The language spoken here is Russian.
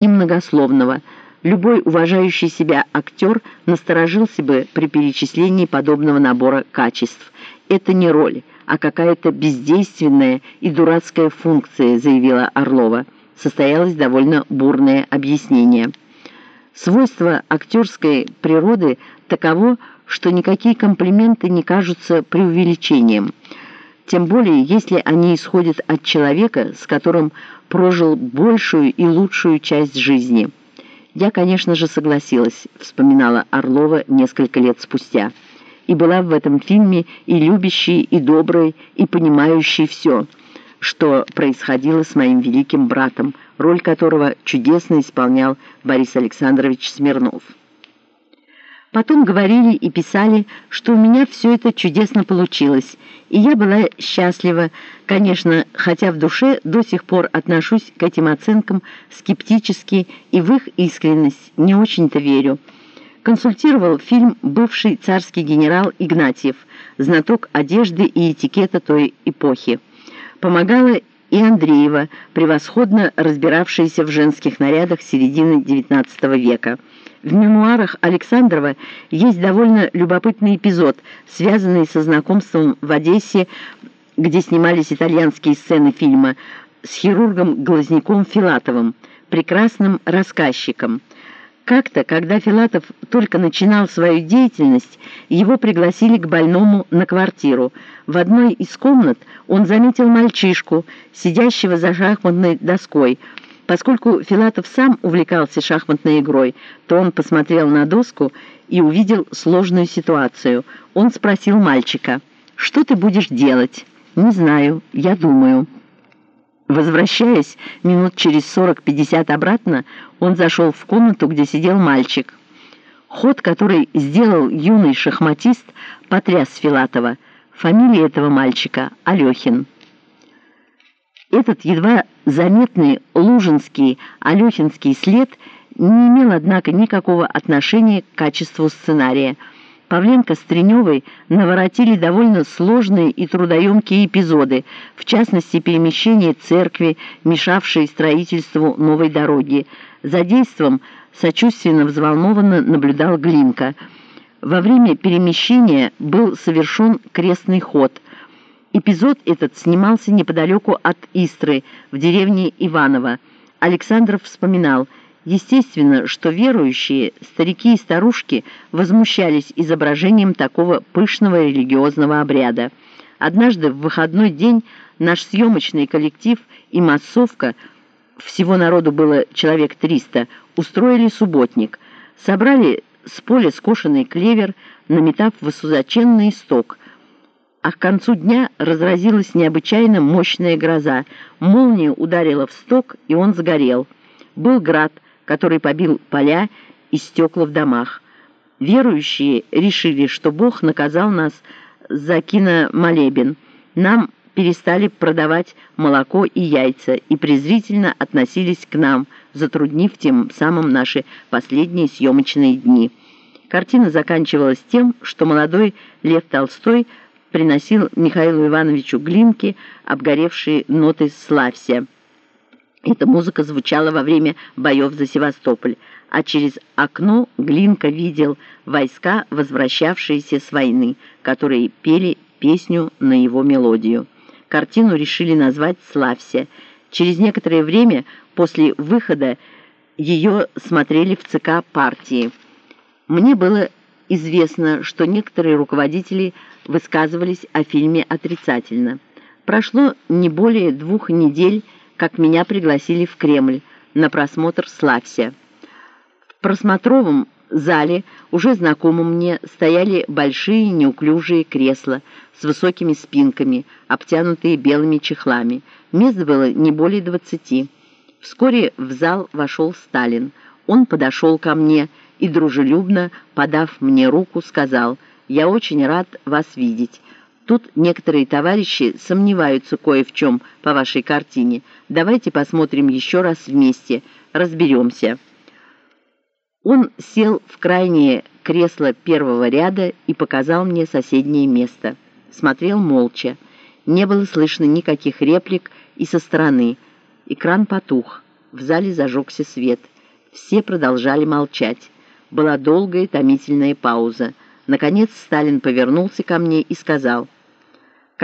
немногословного. Любой уважающий себя актер насторожился бы при перечислении подобного набора качеств. «Это не роль, а какая-то бездейственная и дурацкая функция», заявила Орлова. Состоялось довольно бурное объяснение. Свойство актерской природы таково, что никакие комплименты не кажутся преувеличением – тем более если они исходят от человека, с которым прожил большую и лучшую часть жизни. «Я, конечно же, согласилась», — вспоминала Орлова несколько лет спустя, «и была в этом фильме и любящей, и доброй, и понимающей все, что происходило с моим великим братом, роль которого чудесно исполнял Борис Александрович Смирнов». Потом говорили и писали, что у меня все это чудесно получилось, и я была счастлива, конечно, хотя в душе до сих пор отношусь к этим оценкам скептически и в их искренность не очень-то верю. Консультировал фильм бывший царский генерал Игнатьев, знаток одежды и этикета той эпохи. Помогала и Андреева, превосходно разбиравшаяся в женских нарядах середины XIX века. В мемуарах Александрова есть довольно любопытный эпизод, связанный со знакомством в Одессе, где снимались итальянские сцены фильма, с хирургом Глазняком Филатовым, прекрасным рассказчиком. Как-то, когда Филатов только начинал свою деятельность, его пригласили к больному на квартиру. В одной из комнат он заметил мальчишку, сидящего за шахматной доской – Поскольку Филатов сам увлекался шахматной игрой, то он посмотрел на доску и увидел сложную ситуацию. Он спросил мальчика, «Что ты будешь делать?» «Не знаю, я думаю». Возвращаясь минут через 40-50 обратно, он зашел в комнату, где сидел мальчик. Ход, который сделал юный шахматист, потряс Филатова. Фамилия этого мальчика – Алехин. Этот едва заметный лужинский алехинский след не имел, однако, никакого отношения к качеству сценария. Павленко с Треневой наворотили довольно сложные и трудоемкие эпизоды, в частности, перемещение церкви, мешавшей строительству новой дороги. За действом сочувственно взволнованно наблюдал Глинка. Во время перемещения был совершен крестный ход – Эпизод этот снимался неподалеку от Истры, в деревне Иваново. Александров вспоминал, естественно, что верующие, старики и старушки, возмущались изображением такого пышного религиозного обряда. Однажды в выходной день наш съемочный коллектив и массовка, всего народу было человек 300, устроили субботник. Собрали с поля скошенный клевер, наметав высоченный сток – а к концу дня разразилась необычайно мощная гроза. Молния ударила в сток, и он сгорел. Был град, который побил поля и стекла в домах. Верующие решили, что Бог наказал нас за киномолебен. Нам перестали продавать молоко и яйца и презрительно относились к нам, затруднив тем самым наши последние съемочные дни. Картина заканчивалась тем, что молодой Лев Толстой – приносил Михаилу Ивановичу Глинке обгоревшие ноты «Славься». Эта музыка звучала во время боев за Севастополь, а через окно Глинка видел войска, возвращавшиеся с войны, которые пели песню на его мелодию. Картину решили назвать «Славься». Через некоторое время после выхода ее смотрели в ЦК партии. Мне было известно, что некоторые руководители высказывались о фильме отрицательно. Прошло не более двух недель, как меня пригласили в Кремль на просмотр «Славься». В просмотровом зале, уже знакомом мне, стояли большие неуклюжие кресла с высокими спинками, обтянутые белыми чехлами. Мест было не более двадцати. Вскоре в зал вошел Сталин. Он подошел ко мне и, дружелюбно, подав мне руку, сказал «Я очень рад вас видеть». Тут некоторые товарищи сомневаются кое в чем по вашей картине. Давайте посмотрим еще раз вместе, разберемся». Он сел в крайнее кресло первого ряда и показал мне соседнее место. Смотрел молча. Не было слышно никаких реплик и со стороны. Экран потух. В зале зажегся свет. Все продолжали молчать. Была долгая томительная пауза. Наконец Сталин повернулся ко мне и сказал –